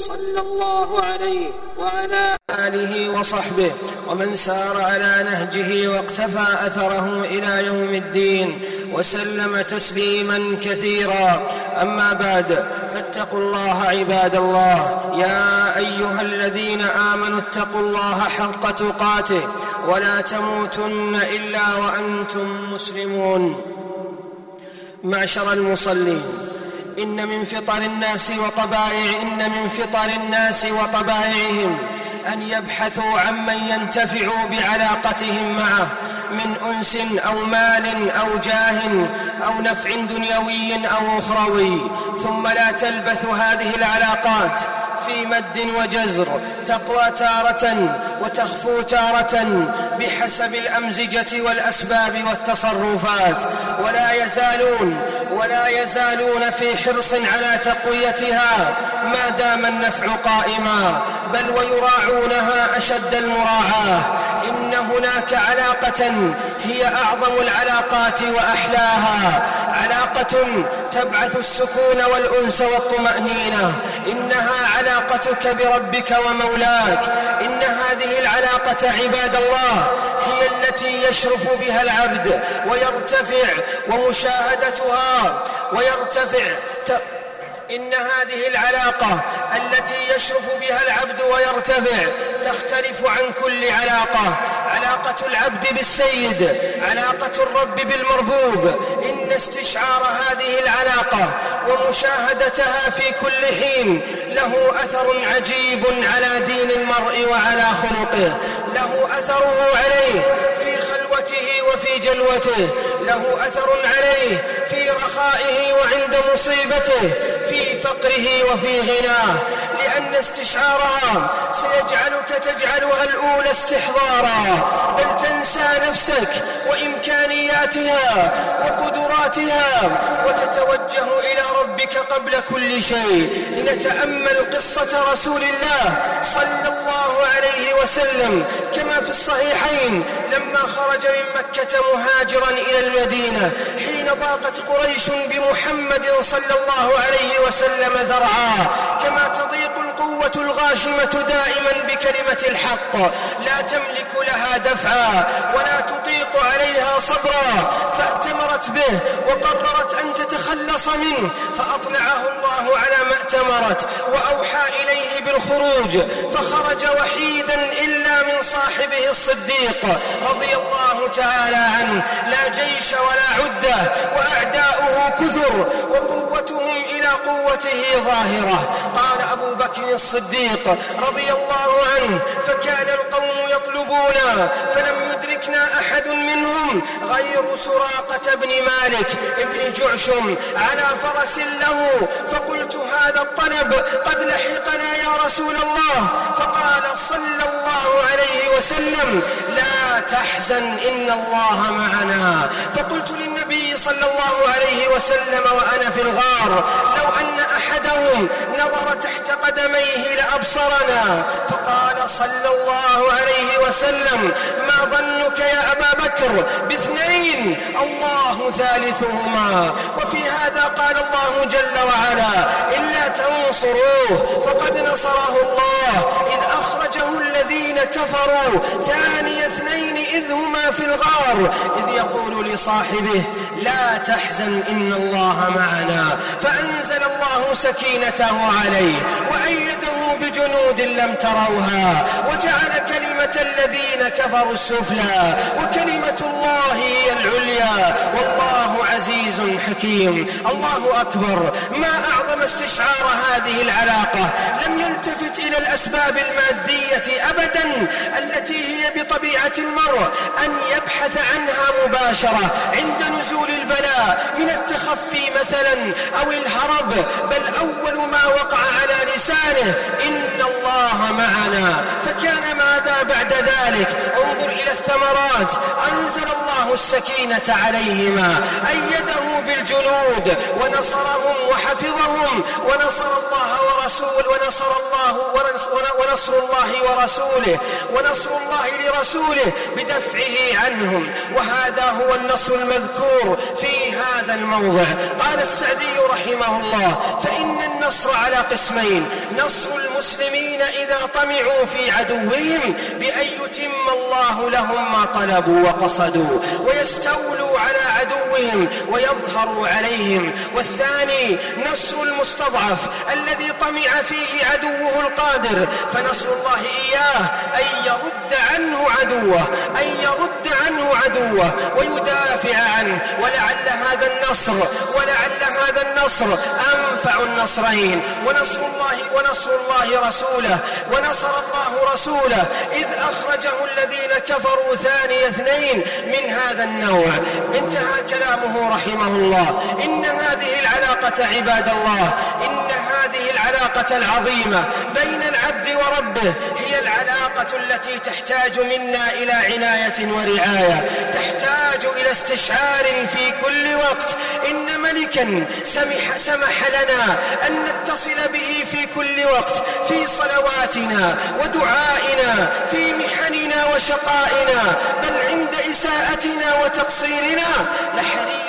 صلى الله عليه وعلى آله وصحبه. ومن سار على نهجه واقتفى أثره إلى يوم الدين وسلم تسليما كثيرا. أما بعد فاتقوا الله عباد الله. يا أيها الذين آمنوا اتقوا الله حق تقاته. ولا تموتن إلا وأنتم مسلمون. معشر المصلين إن من فطر الناس وطبائع إن من فطر الناس وطبائعهم أن يبحثوا عمن ينتفع بعلاقتهم معه من أنس أو مال أو جاه أو نفع دنيوي أو أخروي. ثم لا تلبث هذه العلاقات في مد وجزر. تقوى تارة وتخفو تارة بحسب الأمزجة والأسباب والتصرفات. ولا يزالون ولا يزالون في حرص على تقويتها. ما دام النفع قائما بل ويراعونها أشد المراعاة. إن هناك علاقة هي أعظم العلاقات وأحلاها. علاقة تبعث السكون والأنس والطمأنينة. إنها علاقتك بربك ومولاك. إن هذه العلاقة عباد الله هي التي يشرف بها العبد ويرتفع ومشاهدتها ويرتفع. إن هذه العلاقة التي يشرف بها العبد ويرتفع تختلف عن كل علاقة. علاقة العبد بالسيد علاقة الرب بالمربوب. إن استشعار هذه العلاقة ومشاهدتها في كل حين. له أثر عجيب على دين المرء وعلى خلقه. له أثره عليه في خلوته وفي جلوته. له أثر عليه في رخائه وعند مصيبته في فقره وفي غناه. لأن استشعارها سيجعلك تجعلها الأولى استحضارا. بل تنسى نفسك وإمكانياتها وقدراتها وتتوجه إلى ربك قبل كل شيء. لنتأمل قصة رسول الله صلى الله عليه وسلم كما في الصحيحين لما خرج من مكة مهاجرا إلى المدينة حين ضاقت قريش بمحمد صلى الله عليه وسلم ذرعا كما تضيق القوة الغاشمة دائما بكلمة الحق. لا تملك لها دفعا ولا تطيق عليها صبرا. فأتمرت به وقررت أن تتخلص منه فأطلعه الله على ما ائتمرت وأوحى إليه بالخروج فخرج وحيدا إلا من صاحبه الصديق رضي الله تعالى عنه. لا جيش ولا عدة وأعداؤه كثر وقوتهم إلى قوته ظاهرة. قال أبو بكر الصديق رضي الله عنه فكان القوم يطلبونا فلم يدركنا أحد منهم غير سراقة بن مالك ابن جعشم على فرس له. فقلت هذا الطلب قد لحقنا يا رسول الله. فقال صلى الله عليه وسلم لا تحزن إن الله معنا. فقلت للنبي صلى الله عليه وسلم وأنا في الغار لو أن أحدهم نظر تحت قدميه لأبصرنا. فقال صلى الله عليه وسلم ما ظنك يا أبا بكر باثنين؟ الله ثالثهما. وفي هذا قال الله جل وعلا إلا تنصروه فقد نصره الله. إذ أخرجه الذين كفروا ثاني اثنين إذ هما في الغار إذ يقول لصاحبه لا تحزن إن الله معنا. فأنزل الله سكينته عليه وأيده بجنود لم تروها وجعل كلمة الذين كفروا السفلى وكلمة الله هي العليا. والله عزيز حكيم. الله أكبر. ما أعظم استشعار هذه العلاقة؟ لم يلتفت إلى الأسباب المادية أبدا التي هي بطبيعة المرء أن يبحث عنها مباشرة عند نزول البلاء من التخفي مثلا أو الهرب. بل أول ما وقع على لسانه إن الله معنا. فكان ماذا بعد ذلك؟ انظر إلى الثمرات. أنزل الله السكينة عليهما. أيده بالجنود ونصرهم وحفظهم. ونصر الله ورسول ونصر الله ونصر الله ورسوله ونصر الله لرسوله بدفعه عنهم. وهذا هو النصر المذكور في هذا الموضع. قال السعدي رحمه الله فإن النصر على قسمين نصر المسلمين إذا طمعوا في عدوهم بأن يتم الله لهم ما طلبوا وقصدوا ويستولوا على عدوهم ويظهروا عليهم. والثاني نصر المستضعف الذي طمع فيه عدوه القادر فنصر الله إياه أن يرد عنه عدوه أن يرد عنه عدوه ويدافع عنه. ولعل هذا النصر ولعل هذا النصر أنفع النصرين. ونصر الله ونصر الله رسوله ونصر الله رسوله. إذ أخرجه الذين كفروا ثاني اثنين من هذا النوع. انتهى كلامه رحمه الله. إن هذه العلاقة عباد الله. إن هذه العلاقة العظيمة بين العبد وربه هي العلاقة التي تحتاج منا إلى عناية ورعاية تحتاج إلى استشعار في كل وقت. إن ملكا سمح, سمح لنا أن نتصل به في كل وقت في صلواتنا ودعائنا في محننا وشقائنا. بل عند إساءتنا وتقصيرنا لحري أن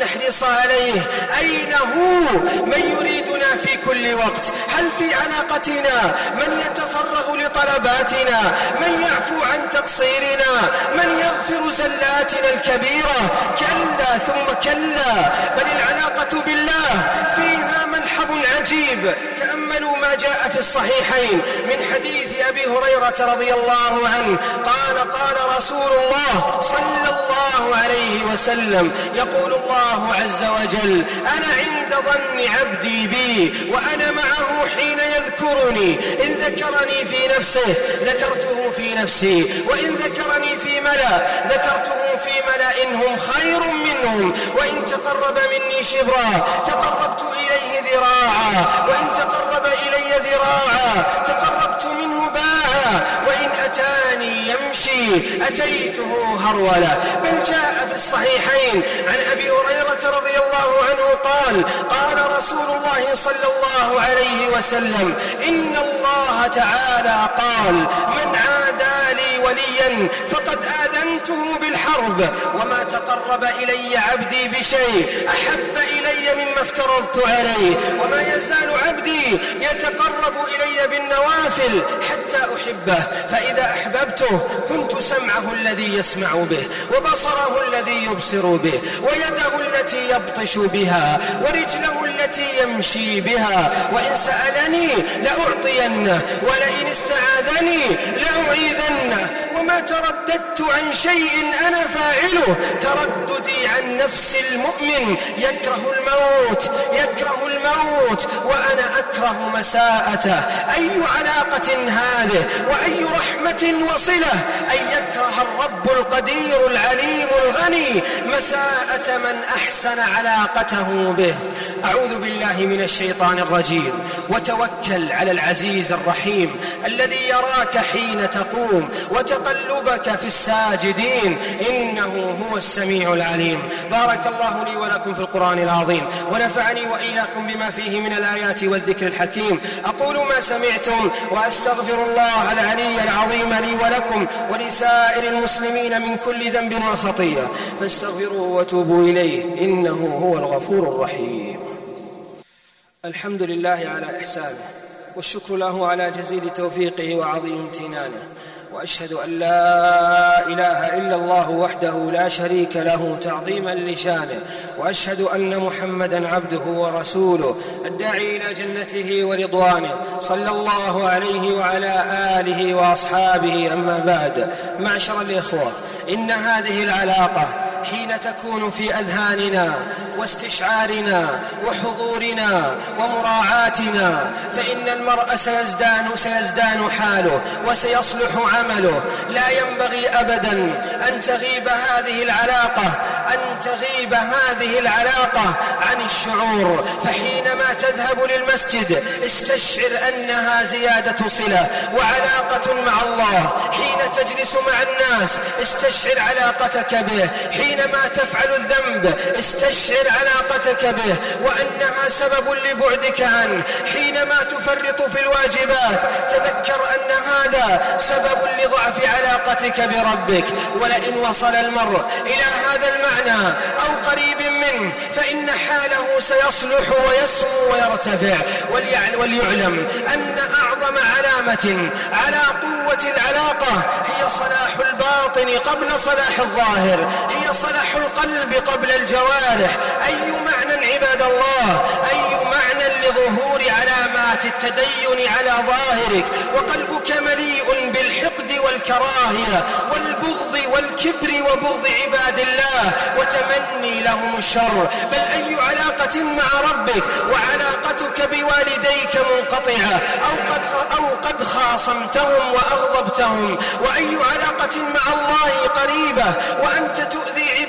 نحرص عليه. أين هو؟ من يريدنا في كل وقت. هل في علاقتنا من يتفرغ لطلباتنا؟ من يعفو عن تقصيرنا؟ من يغفر زلاتنا الكبيرة؟ كلا ثم كلا. بل العلاقة بالله. فيها ملحظ عجيب. تأملوا ما جاء في الصحيحين. من حديث أبي هريرة رضي الله عنه قال قال رسول الله صلى الله عليه وسلم يقول الله عز وجل أنا عند ظن عبدي بي وأنا معه حين يذكرني. إن ذكرني في نفسه ذكرته في نفسي وإن ذكرني في ملأ ذكرته في ملأ هم خير منهم. وإن تقرب مني شبرا تقربت إليه ذراعا. وإن تقرب إلي ذراعا تقربت وإن أتاني يمشي أتيته هرولا. بل جاء في الصحيحين عن أبي هريرة رضي الله عنه قال قال رسول الله صلى الله عليه وسلم إن الله تعالى قال من عادى لي وليا فقد آذنته بالحرب وما تقرب إلي عبدي بشيء أحب إلي مما افترضت عليه وما يزال عبدي يتقرب إلي بالنوافل حتى أحبه فإذا أحببته كنت سمعه الذي يسمع به وبصره الذي يبصر به ويده التي يبطش بها ورجله التي يمشي بها وإن سألني لأعطينه ولئن استعاذني لأعيذنه وما ترددت عن شيء أنا فاعله. ترددي عن نفس المؤمن. يكره الموت يكره الموت وأنا أكره مساءته. أي علاقة هذه؟ وأي رحمة وصلة؟ أن يكره الرب القدير العليم الغني مساءة من أحسن علاقته به. أعوذ بالله من الشيطان الرجيم. وتوكل على العزيز الرحيم الذي يراك حين تقوم وتقلبك في الساجدين. إنه هو السميع العليم. بارك الله لي ولكم في القرآن العظيم. ونفعني وإياكم بما فيه من الآيات والذكر الحكيم. أقول ما سمعتم وأستغفر الله العلي العظيم لي ولكم ولسائر المسلمين من كل ذنب وخطيئة. فاستغفروه وتوبوا إليه. إنه هو الغفور الرحيم. الحمد لله على إحسانه. والشكر له على جزيل توفيقه وعظيم امتنانه. وأشهد أن لا إله إلا الله وحده لا شريك له تعظيما لشانه. وأشهد أن محمدا عبده ورسوله الداعي إلى جنته ورضوانه. صلى الله عليه وعلى آله وأصحابه أما بعد. معشر الإخوة إن هذه العلاقة حين تكون في أذهاننا واستشعارنا وحضورنا ومراعاتنا فإن المرء سيزدان سيزدان حاله وسيصلح عمله. لا ينبغي أبدا أن تغيب هذه العلاقة أن تغيب هذه العلاقة عن الشعور. فحينما تذهب للمسجد استشعر أنها زيادة صلة وعلاقة مع الله. حين تجلس مع الناس استشعر علاقتك به. حينما تفعل الذنب استشعر علاقتك به وأنها سبب لبعدك عنه. حينما تفرط في الواجبات تذكر أن هذا سبب لضعف علاقتك بربك. ولئن وصل المرء إلى هذا المعنى أو قريب منه فإن حاله سيصلح ويسمو ويرتفع. وليعلم أن أعظم علامة على قوة العلاقة هي صلاح الباطن قبل صلاح الظاهر هي صلاح القلب قبل الجوارح. أي معنى عباد الله؟ أي التدين على ظاهرك وقلبك مليء بالحقد والكراهية والبغض والكبر وبغض عباد الله وتمني لهم الشر. بل أي علاقة مع ربك وعلاقتك بوالديك منقطعة؟ أو قد, أو قد خاصمتهم وأغضبتهم؟ وأي علاقة مع الله قريبة؟ وأنت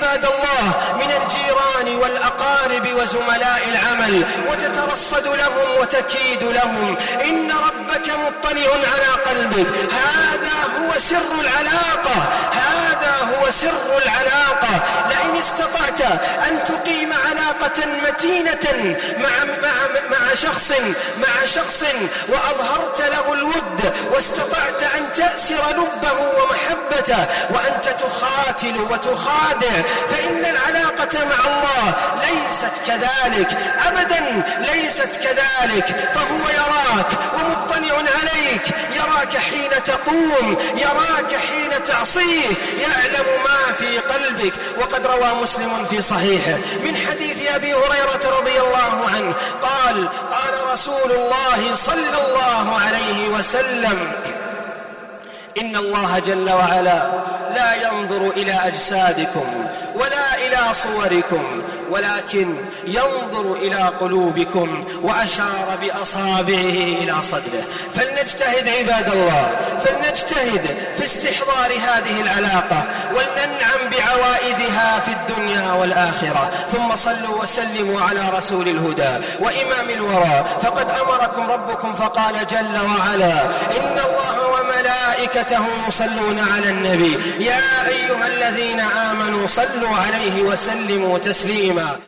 عباد الله من الجيران والأقارب وزملاء العمل وتترصد لهم وتكيد لهم. إن ربك مطلع على قلبك. هذا هو سر العلاقة. هذا هو سر العلاقة. لئن استطعت أن تقيم علاقة متينة مع, مع, مع شخص مع شخص وأظهرت له الود واستطعت أن تأسر لبه ومحبته وأنت تخاتل وتخادع فإن العلاقة مع الله ليست كذلك. أبدا ليست كذلك. فهو يراك ومطلع عليك. يراك حين تقوم يراك حين تعصيه. يعلم ما في قلبك. وقد روى مسلم في صحيحه. من حديث أبي هريرة رضي الله عنه قال قال رسول الله صلى الله عليه وسلم إن الله جل وعلا لا ينظر إلى أجسادكم. إلى صوركم. ولكن ينظر إلى قلوبكم وأشار بأصابعه إلى صدره. فلنجتهد عباد الله فلنجتهد في استحضار هذه العلاقة ولننعم بعوائدها في الدنيا والآخرة. ثم صلوا وسلموا على رسول الهدى وإمام الورى. فقد أمركم ربكم فقال جل وعلا إن الله وملائكته يصلون على النبي. يا أيها الذين آمنوا صلوا عليه وسلموا تسليما. about